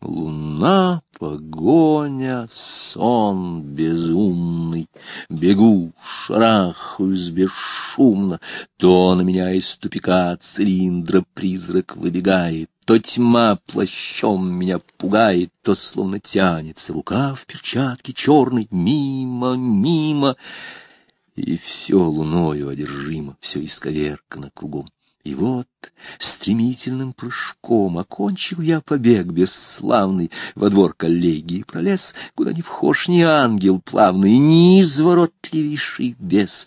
Луна, погоня, сон безумный. Бегу, шарахаюсь бесшумно, То на меня из тупика цилиндра призрак выбегает, То тьма плащом меня пугает, То словно тянется рука в перчатке черной. Мимо, мимо, и все луною одержимо, Все исковеркано кругом. И вот стремительным прыжком окончил я побег бесславный, во двор коллегии пролез, куда не вхож ни ангел плавный, ни изворотливейший бес.